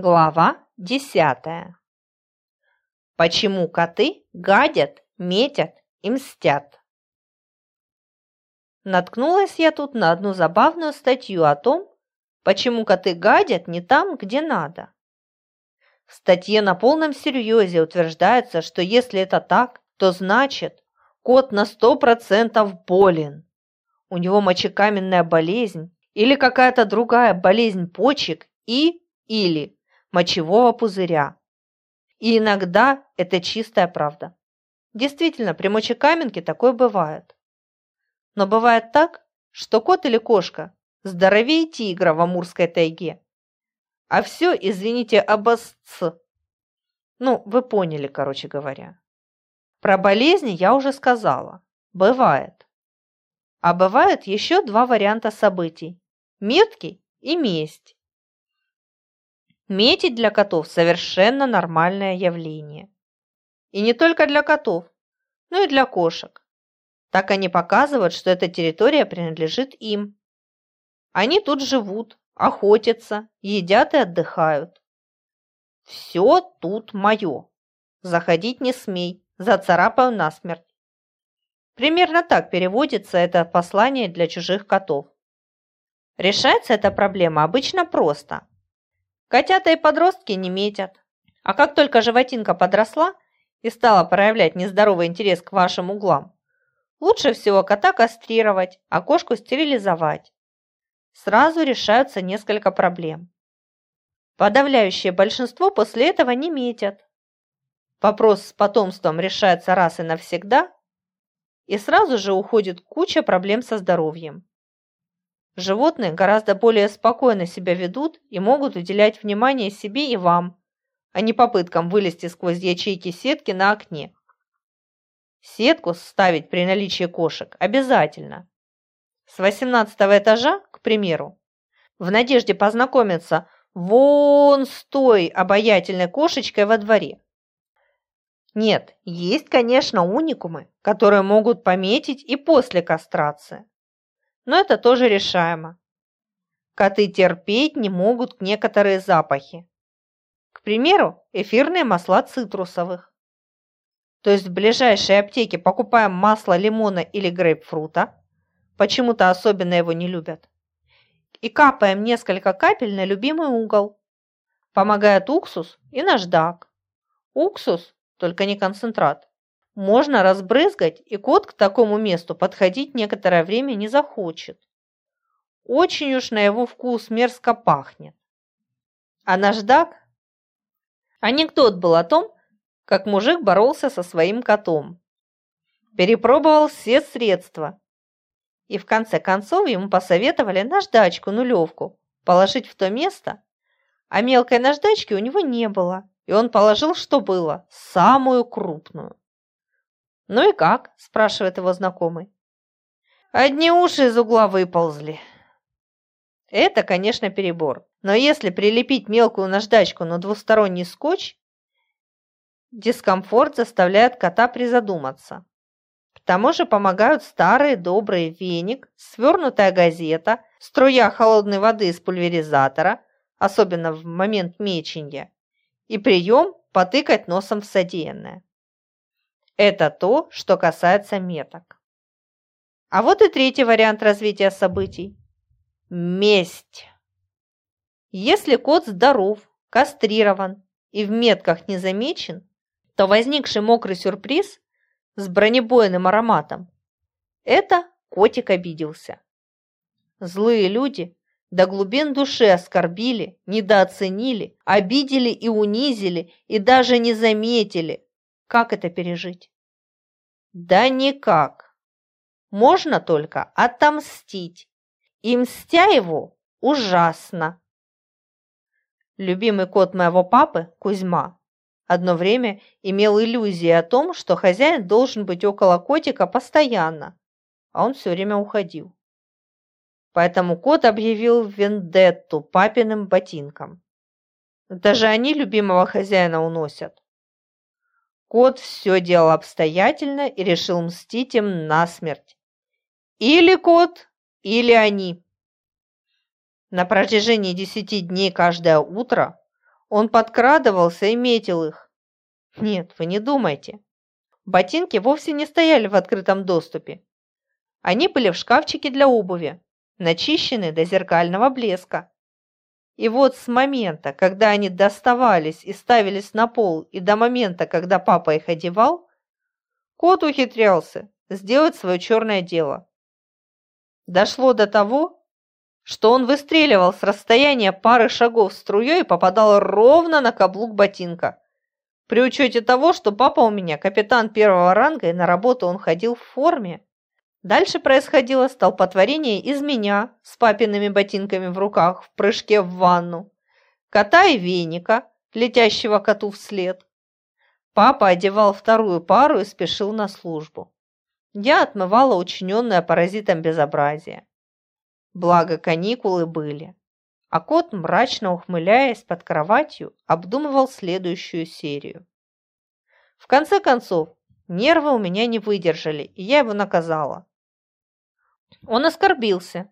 Глава десятая. Почему коты гадят, метят и мстят? Наткнулась я тут на одну забавную статью о том, почему коты гадят не там, где надо. В статье на полном серьезе утверждается, что если это так, то значит, кот на сто процентов болен. У него мочекаменная болезнь или какая-то другая болезнь почек и или мочевого пузыря. И иногда это чистая правда. Действительно, при мочекаменке такое бывает. Но бывает так, что кот или кошка здоровее тигра в Амурской тайге. А все, извините, обосц. Ну, вы поняли, короче говоря. Про болезни я уже сказала. Бывает. А бывают еще два варианта событий. Меткий и месть. Метить для котов совершенно нормальное явление. И не только для котов, но и для кошек. Так они показывают, что эта территория принадлежит им. Они тут живут, охотятся, едят и отдыхают. Все тут мое. Заходить не смей, зацарапаю насмерть. Примерно так переводится это послание для чужих котов. Решается эта проблема обычно просто. Котята и подростки не метят. А как только животинка подросла и стала проявлять нездоровый интерес к вашим углам, лучше всего кота кастрировать, а кошку стерилизовать. Сразу решаются несколько проблем. Подавляющее большинство после этого не метят. Вопрос с потомством решается раз и навсегда, и сразу же уходит куча проблем со здоровьем. Животные гораздо более спокойно себя ведут и могут уделять внимание себе и вам, а не попыткам вылезти сквозь ячейки сетки на окне. Сетку ставить при наличии кошек обязательно. С 18 этажа, к примеру, в надежде познакомиться вон с той обаятельной кошечкой во дворе. Нет, есть, конечно, уникумы, которые могут пометить и после кастрации но это тоже решаемо. Коты терпеть не могут некоторые запахи. К примеру, эфирные масла цитрусовых. То есть в ближайшей аптеке покупаем масло лимона или грейпфрута, почему-то особенно его не любят, и капаем несколько капель на любимый угол. Помогает уксус и наждак. Уксус, только не концентрат, можно разбрызгать, и кот к такому месту подходить некоторое время не захочет. Очень уж на его вкус мерзко пахнет. А наждак? Анекдот был о том, как мужик боролся со своим котом. Перепробовал все средства. И в конце концов ему посоветовали наждачку нулевку положить в то место, а мелкой наждачки у него не было, и он положил, что было, самую крупную. «Ну и как?» – спрашивает его знакомый. «Одни уши из угла выползли». Это, конечно, перебор. Но если прилепить мелкую наждачку на двусторонний скотч, дискомфорт заставляет кота призадуматься. К тому же помогают старый добрый веник, свернутая газета, струя холодной воды из пульверизатора, особенно в момент меченья, и прием потыкать носом в содеянное. Это то, что касается меток. А вот и третий вариант развития событий. Месть. Если кот здоров, кастрирован и в метках не замечен, то возникший мокрый сюрприз с бронебойным ароматом – это котик обиделся. Злые люди до глубин души оскорбили, недооценили, обидели и унизили, и даже не заметили, как это пережить? Да никак. Можно только отомстить. И мстя его ужасно. Любимый кот моего папы, Кузьма, одно время имел иллюзии о том, что хозяин должен быть около котика постоянно, а он все время уходил. Поэтому кот объявил вендетту папиным ботинкам. Даже они любимого хозяина уносят. Кот все делал обстоятельно и решил мстить им насмерть. Или кот, или они. На протяжении десяти дней каждое утро Он подкрадывался и метил их. Нет, вы не думайте. Ботинки вовсе не стояли в открытом доступе. Они были в шкафчике для обуви, начищены до зеркального блеска. И вот с момента, когда они доставались и ставились на пол, и до момента, когда папа их одевал, кот ухитрялся сделать свое черное дело. Дошло до того, что он выстреливал с расстояния пары шагов струей и попадал ровно на каблук ботинка. При учете того, что папа у меня капитан первого ранга и на работу он ходил в форме. Дальше происходило столпотворение из меня с папиными ботинками в руках в прыжке в ванну, кота и веника, летящего коту вслед. Папа одевал вторую пару и спешил на службу. Я отмывала учиненное паразитом безобразие. Благо каникулы были. А кот, мрачно ухмыляясь под кроватью, обдумывал следующую серию. В конце концов, нервы у меня не выдержали, и я его наказала. Он оскорбился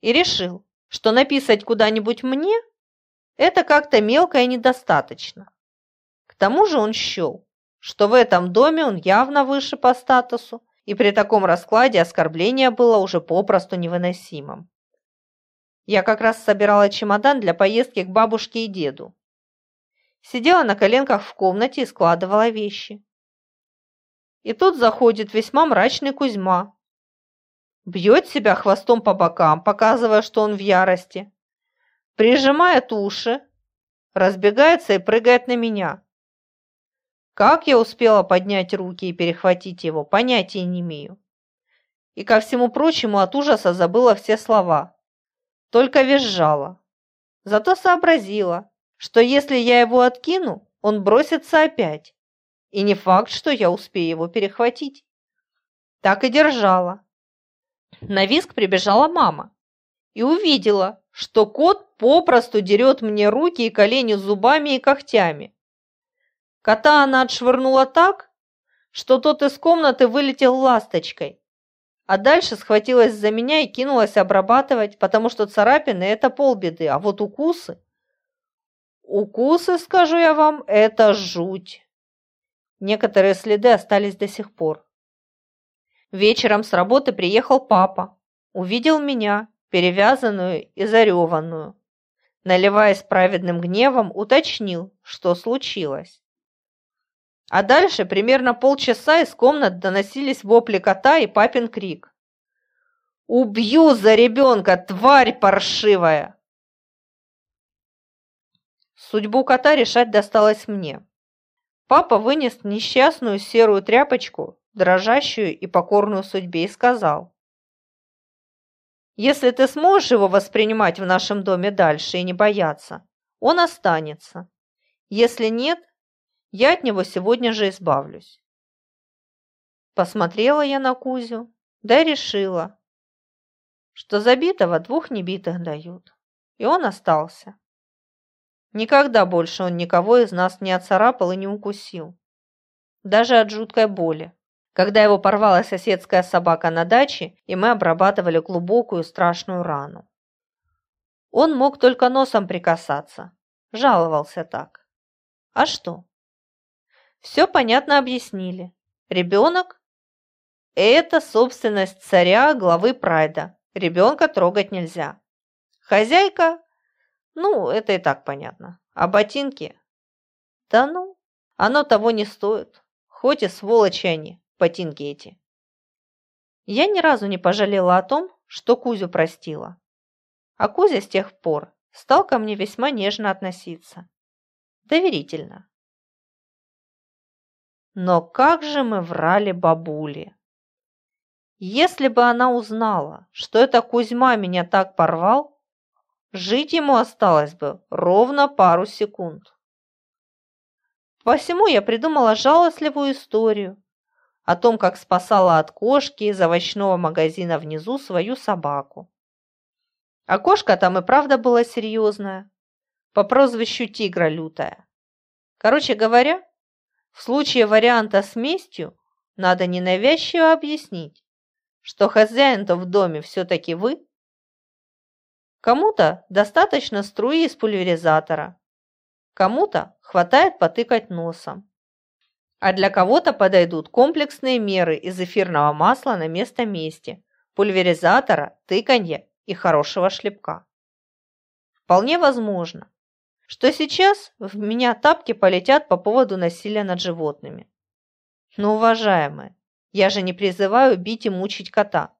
и решил, что написать куда-нибудь мне – это как-то мелко и недостаточно. К тому же он счел, что в этом доме он явно выше по статусу, и при таком раскладе оскорбление было уже попросту невыносимым. Я как раз собирала чемодан для поездки к бабушке и деду. Сидела на коленках в комнате и складывала вещи. И тут заходит весьма мрачный Кузьма, бьет себя хвостом по бокам, показывая, что он в ярости, прижимает уши, разбегается и прыгает на меня. Как я успела поднять руки и перехватить его, понятия не имею. И ко всему прочему от ужаса забыла все слова. Только визжала. Зато сообразила, что если я его откину, он бросится опять. И не факт, что я успею его перехватить. Так и держала, на виск прибежала мама и увидела, что кот попросту дерет мне руки и колени зубами и когтями. Кота она отшвырнула так, что тот из комнаты вылетел ласточкой, а дальше схватилась за меня и кинулась обрабатывать, потому что царапины – это полбеды, а вот укусы… Укусы, скажу я вам, это жуть. Некоторые следы остались до сих пор. Вечером с работы приехал папа. Увидел меня, перевязанную и зареванную. Наливаясь праведным гневом, уточнил, что случилось. А дальше примерно полчаса из комнат доносились вопли кота и папин крик. «Убью за ребенка, тварь паршивая!» Судьбу кота решать досталось мне. Папа вынес несчастную серую тряпочку дрожащую и покорную судьбе, и сказал, «Если ты сможешь его воспринимать в нашем доме дальше и не бояться, он останется. Если нет, я от него сегодня же избавлюсь». Посмотрела я на Кузю, да решила, что забитого двух небитых дают, и он остался. Никогда больше он никого из нас не оцарапал и не укусил, даже от жуткой боли когда его порвала соседская собака на даче, и мы обрабатывали глубокую страшную рану. Он мог только носом прикасаться, жаловался так. А что? Все понятно объяснили. Ребенок – это собственность царя, главы прайда. Ребенка трогать нельзя. Хозяйка – ну, это и так понятно. А ботинки? Да ну, оно того не стоит. Хоть и сволочи они ботинки эти. Я ни разу не пожалела о том, что Кузю простила. А Кузя с тех пор стал ко мне весьма нежно относиться. Доверительно. Но как же мы врали бабуле? Если бы она узнала, что это Кузьма меня так порвал, жить ему осталось бы ровно пару секунд. Посему я придумала жалостливую историю, о том, как спасала от кошки из овощного магазина внизу свою собаку. А кошка там и правда была серьезная, по прозвищу Тигра Лютая. Короче говоря, в случае варианта с местью надо ненавязчиво объяснить, что хозяин-то в доме все-таки вы. Кому-то достаточно струи из пульверизатора, Кому-то хватает потыкать носом. А для кого-то подойдут комплексные меры из эфирного масла на место мести, пульверизатора, тыканья и хорошего шлепка. Вполне возможно, что сейчас в меня тапки полетят по поводу насилия над животными. Но, уважаемые, я же не призываю бить и мучить кота.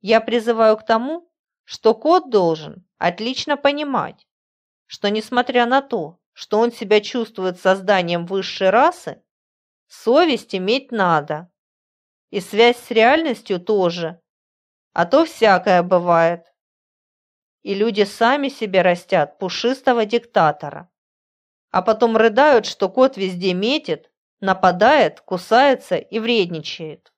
Я призываю к тому, что кот должен отлично понимать, что несмотря на то, что он себя чувствует созданием высшей расы, совесть иметь надо. И связь с реальностью тоже, а то всякое бывает. И люди сами себе растят пушистого диктатора, а потом рыдают, что кот везде метит, нападает, кусается и вредничает.